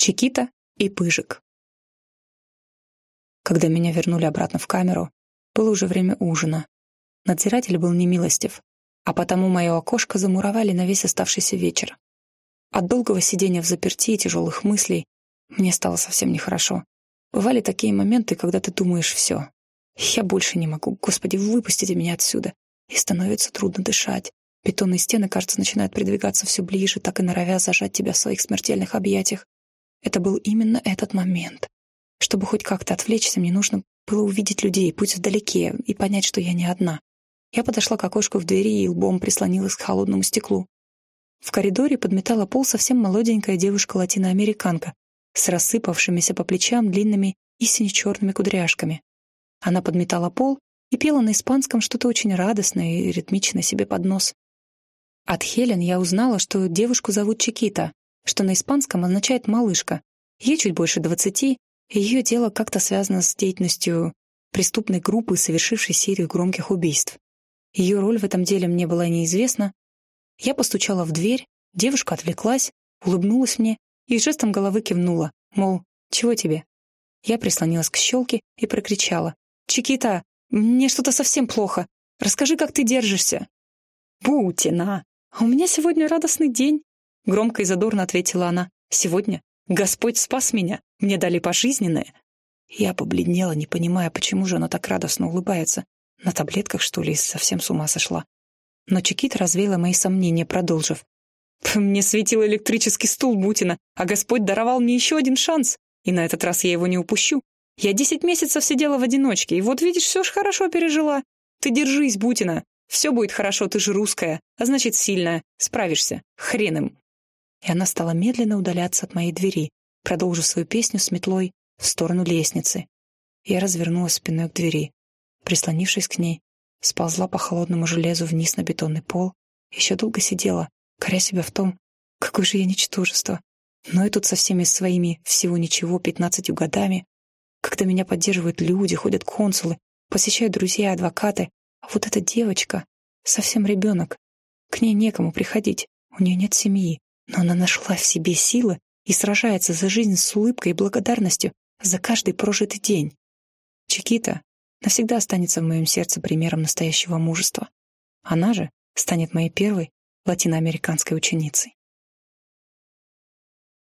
Чикита и Пыжик. Когда меня вернули обратно в камеру, было уже время ужина. Надзиратель был немилостив, а потому мое окошко замуровали на весь оставшийся вечер. От долгого сидения в заперти и тяжелых мыслей мне стало совсем нехорошо. Бывали такие моменты, когда ты думаешь «все, я больше не могу, Господи, выпустите меня отсюда». И становится трудно дышать. Бетонные стены, кажется, начинают придвигаться все ближе, так и норовя зажать тебя в своих смертельных объятиях. Это был именно этот момент. Чтобы хоть как-то отвлечься, мне нужно было увидеть людей, путь вдалеке, и понять, что я не одна. Я подошла к окошку в двери и лбом прислонилась к холодному стеклу. В коридоре подметала пол совсем молоденькая девушка-латиноамериканка с рассыпавшимися по плечам длинными и сине-черными кудряшками. Она подметала пол и пела на испанском что-то очень радостное и ритмичное себе под нос. От Хелен я узнала, что девушку зовут Чикита, что на испанском означает «малышка». Ей чуть больше двадцати, и ее дело как-то связано с деятельностью преступной группы, совершившей серию громких убийств. Ее роль в этом деле мне была неизвестна. Я постучала в дверь, девушка отвлеклась, улыбнулась мне и жестом головы кивнула, мол, чего тебе? Я прислонилась к щелке и прокричала. «Чикита, мне что-то совсем плохо. Расскажи, как ты держишься». «Бутина, у меня сегодня радостный день», — громко и задорно ответила она. «Сегодня Господь спас меня, мне дали пожизненное». Я побледнела, не понимая, почему же она так радостно улыбается. На таблетках, что ли, совсем с ума сошла. Но Чикит развеяла мои сомнения, продолжив. «Мне светил электрический стул Бутина, а Господь даровал мне еще один шанс, и на этот раз я его не упущу. Я десять месяцев сидела в одиночке, и вот, видишь, все ж хорошо пережила. Ты держись, Бутина. Все будет хорошо, ты же русская, а значит, сильная. Справишься. Хрен им. И она стала медленно удаляться от моей двери, продолжив свою песню с метлой в сторону лестницы. Я развернулась спиной к двери. Прислонившись к ней, сползла по холодному железу вниз на бетонный пол, еще долго сидела, коря себя в том, какое же я ничтожество. Но и тут со всеми своими всего ничего пятнадцатью годами когда меня поддерживают люди, ходят консулы, посещают друзья, адвокаты. А вот эта девочка, совсем ребенок. К ней некому приходить, у нее нет семьи, но она нашла в себе силы и сражается за жизнь с улыбкой и благодарностью за каждый прожитый день. Чикита навсегда останется в моем сердце примером настоящего мужества. Она же станет моей первой латиноамериканской ученицей.